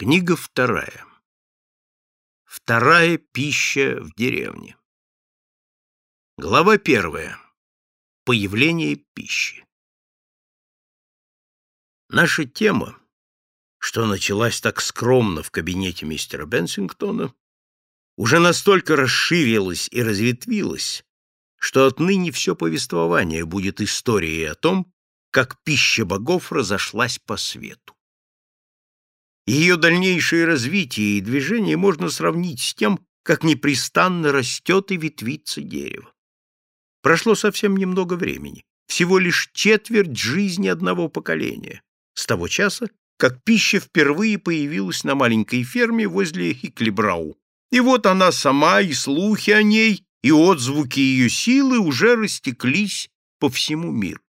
Книга вторая. Вторая пища в деревне. Глава первая. Появление пищи. Наша тема, что началась так скромно в кабинете мистера Бенсингтона, уже настолько расширилась и разветвилась, что отныне все повествование будет историей о том, как пища богов разошлась по свету. Ее дальнейшее развитие и движение можно сравнить с тем, как непрестанно растет и ветвится дерево. Прошло совсем немного времени, всего лишь четверть жизни одного поколения, с того часа, как пища впервые появилась на маленькой ферме возле Хиклибрау. И вот она сама, и слухи о ней, и отзвуки ее силы уже растеклись по всему миру.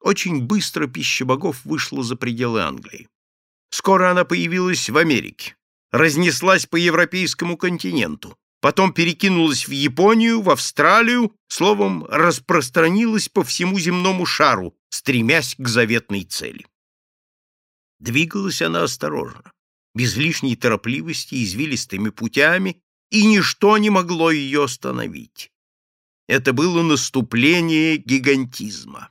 Очень быстро пища богов вышла за пределы Англии. Скоро она появилась в Америке, разнеслась по европейскому континенту, потом перекинулась в Японию, в Австралию, словом, распространилась по всему земному шару, стремясь к заветной цели. Двигалась она осторожно, без лишней торопливости, извилистыми путями, и ничто не могло ее остановить. Это было наступление гигантизма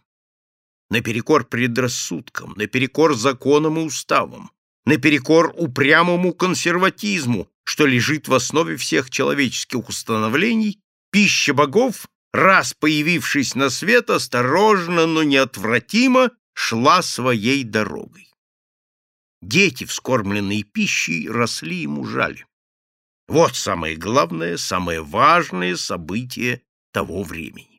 наперекор предрассудкам, наперекор законам и уставам, наперекор упрямому консерватизму, что лежит в основе всех человеческих установлений, пища богов, раз появившись на свет, осторожно, но неотвратимо шла своей дорогой. Дети, вскормленные пищей, росли и мужали. Вот самое главное, самое важное событие того времени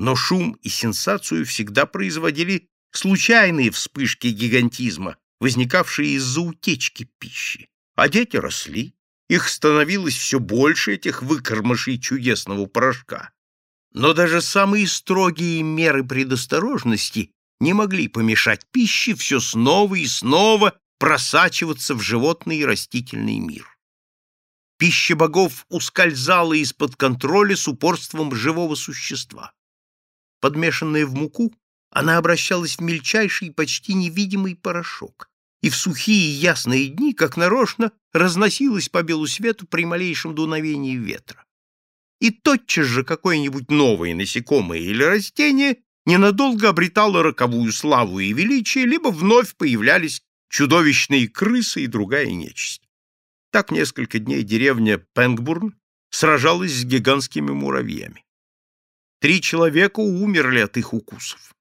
но шум и сенсацию всегда производили случайные вспышки гигантизма, возникавшие из-за утечки пищи. А дети росли, их становилось все больше, этих выкормышей чудесного порошка. Но даже самые строгие меры предосторожности не могли помешать пище все снова и снова просачиваться в животный и растительный мир. Пища богов ускользала из-под контроля с упорством живого существа. Подмешанная в муку, она обращалась в мельчайший, почти невидимый порошок, и в сухие ясные дни, как нарочно, разносилась по белу свету при малейшем дуновении ветра. И тотчас же какое-нибудь новое насекомое или растение ненадолго обретало роковую славу и величие, либо вновь появлялись чудовищные крысы и другая нечисть. Так несколько дней деревня Пенгбурн сражалась с гигантскими муравьями. Три человека умерли от их укусов.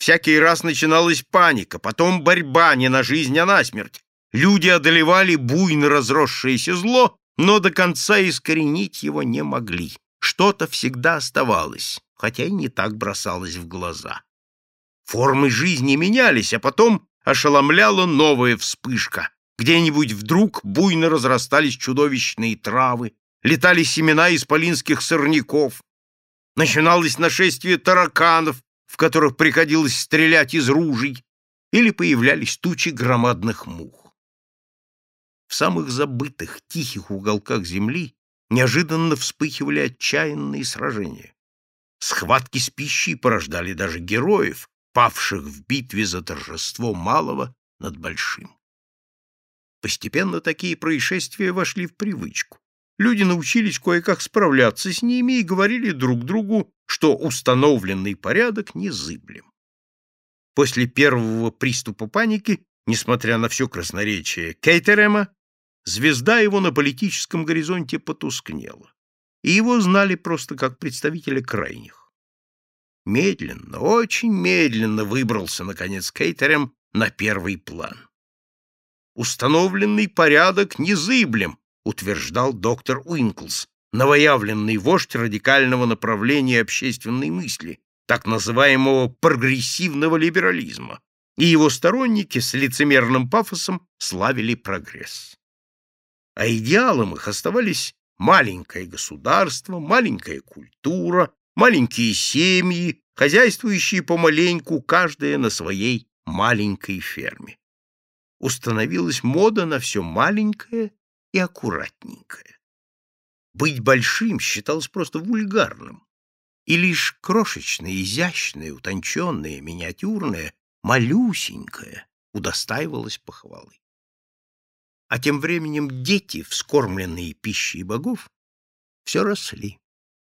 Всякий раз начиналась паника, потом борьба не на жизнь, а на смерть. Люди одолевали буйно разросшееся зло, но до конца искоренить его не могли. Что-то всегда оставалось, хотя и не так бросалось в глаза. Формы жизни менялись, а потом ошеломляла новая вспышка. Где-нибудь вдруг буйно разрастались чудовищные травы, летали семена исполинских сорняков, начиналось нашествие тараканов, в которых приходилось стрелять из ружей, или появлялись тучи громадных мух. В самых забытых, тихих уголках земли неожиданно вспыхивали отчаянные сражения. Схватки с пищей порождали даже героев, павших в битве за торжество малого над большим. Постепенно такие происшествия вошли в привычку люди научились кое-как справляться с ними и говорили друг другу, что установленный порядок незыблем. После первого приступа паники, несмотря на все красноречие Кейтерема, звезда его на политическом горизонте потускнела, и его знали просто как представителя крайних. Медленно, очень медленно выбрался, наконец, Кейтерем на первый план. Установленный порядок незыблем, утверждал доктор Уинклс, новоявленный вождь радикального направления общественной мысли, так называемого прогрессивного либерализма, и его сторонники с лицемерным пафосом славили прогресс. А идеалом их оставались маленькое государство, маленькая культура, маленькие семьи, хозяйствующие помаленьку, каждая на своей маленькой ферме. Установилась мода на все маленькое и аккуратненькое. Быть большим считалось просто вульгарным, и лишь крошечное, изящное, утонченное, миниатюрное, малюсенькое удостаивалось похвалы. А тем временем дети, вскормленные пищей богов, все росли.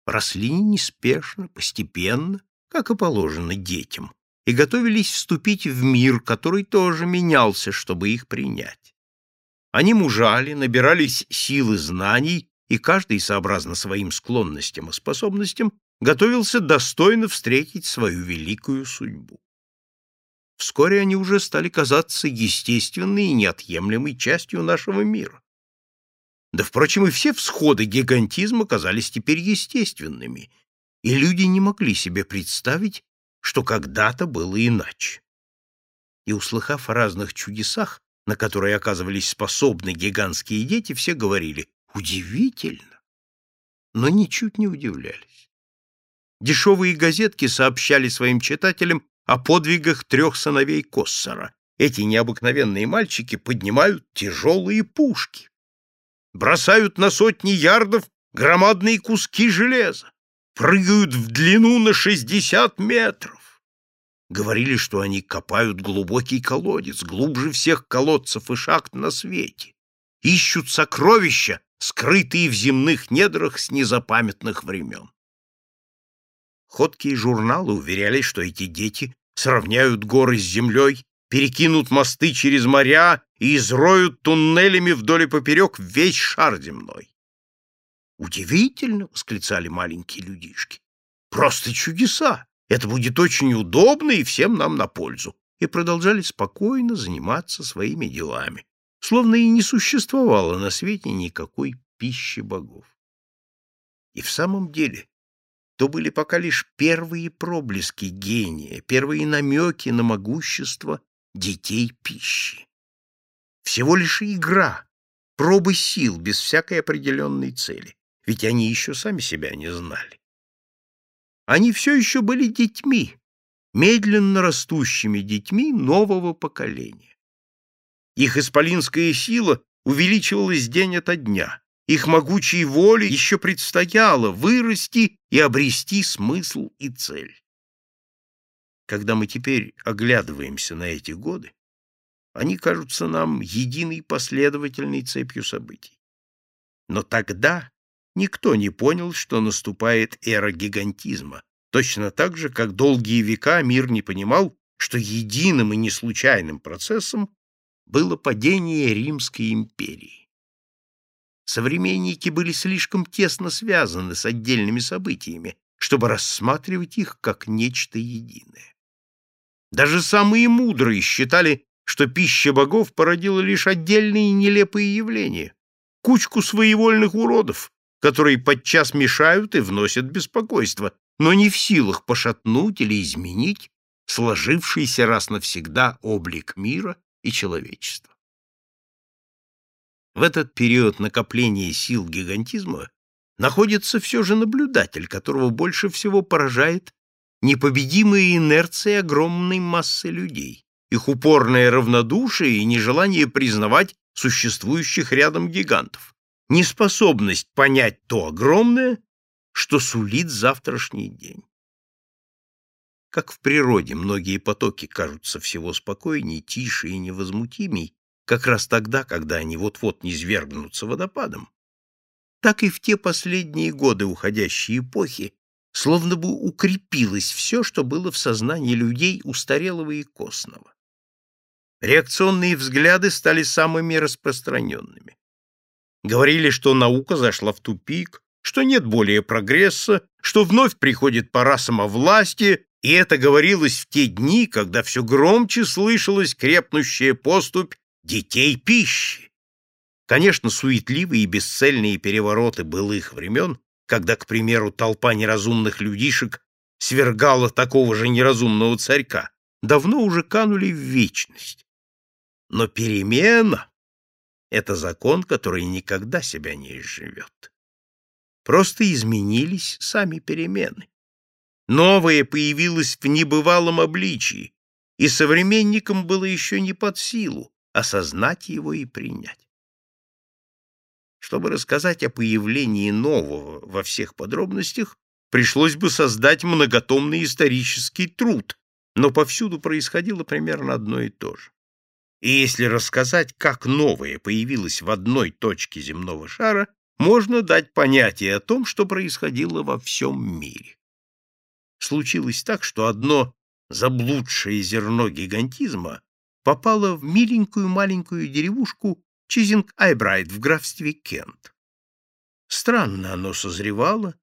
Росли неспешно, постепенно, как и положено детям, и готовились вступить в мир, который тоже менялся, чтобы их принять. Они мужали, набирались силы знаний, и каждый, сообразно своим склонностям и способностям, готовился достойно встретить свою великую судьбу. Вскоре они уже стали казаться естественной и неотъемлемой частью нашего мира. Да, впрочем, и все всходы гигантизма казались теперь естественными, и люди не могли себе представить, что когда-то было иначе. И, услыхав о разных чудесах, на которые оказывались способны гигантские дети, все говорили «удивительно», но ничуть не удивлялись. Дешевые газетки сообщали своим читателям о подвигах трех сыновей Коссора. Эти необыкновенные мальчики поднимают тяжелые пушки, бросают на сотни ярдов громадные куски железа, прыгают в длину на шестьдесят метров. Говорили, что они копают глубокий колодец, глубже всех колодцев и шахт на свете, ищут сокровища, скрытые в земных недрах с незапамятных времен. Ходкие журналы уверяли, что эти дети сравняют горы с землей, перекинут мосты через моря и изроют туннелями вдоль и поперек весь шар земной. «Удивительно!» — восклицали маленькие людишки. «Просто чудеса! Это будет очень удобно и всем нам на пользу!» И продолжали спокойно заниматься своими делами, словно и не существовало на свете никакой пищи богов. И в самом деле то были пока лишь первые проблески гения, первые намеки на могущество детей пищи. Всего лишь игра, пробы сил без всякой определенной цели, ведь они еще сами себя не знали. Они все еще были детьми, медленно растущими детьми нового поколения. Их исполинская сила увеличивалась день ото дня, их могучей воле еще предстояло вырасти и обрести смысл и цель. Когда мы теперь оглядываемся на эти годы, они кажутся нам единой последовательной цепью событий. Но тогда никто не понял, что наступает эра гигантизма, точно так же, как долгие века мир не понимал, что единым и неслучайным процессом было падение Римской империи современники были слишком тесно связаны с отдельными событиями, чтобы рассматривать их как нечто единое. Даже самые мудрые считали, что пища богов породила лишь отдельные нелепые явления, кучку своевольных уродов, которые подчас мешают и вносят беспокойство, но не в силах пошатнуть или изменить сложившийся раз навсегда облик мира и человечества. В этот период накопления сил гигантизма находится все же наблюдатель, которого больше всего поражает непобедимая инерция огромной массы людей, их упорное равнодушие и нежелание признавать существующих рядом гигантов, неспособность понять то огромное, что сулит завтрашний день. Как в природе многие потоки кажутся всего спокойней, тише и невозмутимей, как раз тогда, когда они вот-вот низвергнутся водопадом, так и в те последние годы уходящей эпохи словно бы укрепилось все, что было в сознании людей устарелого и костного. Реакционные взгляды стали самыми распространенными. Говорили, что наука зашла в тупик, что нет более прогресса, что вновь приходит пора самовластия, и это говорилось в те дни, когда все громче слышалась крепнущая поступь детей пищи. Конечно, суетливые и бесцельные перевороты былых времен, когда, к примеру, толпа неразумных людишек свергала такого же неразумного царька, давно уже канули в вечность. Но перемена — это закон, который никогда себя не изживет. Просто изменились сами перемены. Новое появилось в небывалом обличии, и современникам было еще не под силу, осознать его и принять. Чтобы рассказать о появлении нового во всех подробностях, пришлось бы создать многотомный исторический труд, но повсюду происходило примерно одно и то же. И если рассказать, как новое появилось в одной точке земного шара, можно дать понятие о том, что происходило во всем мире. Случилось так, что одно заблудшее зерно гигантизма попало в миленькую маленькую деревушку Чизинг-Айбрайт в графстве Кент. Странно оно созревало,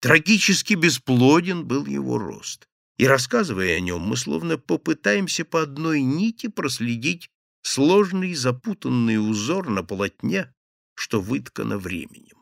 трагически бесплоден был его рост. И рассказывая о нем, мы словно попытаемся по одной нити проследить сложный запутанный узор на полотне, что выткано временем.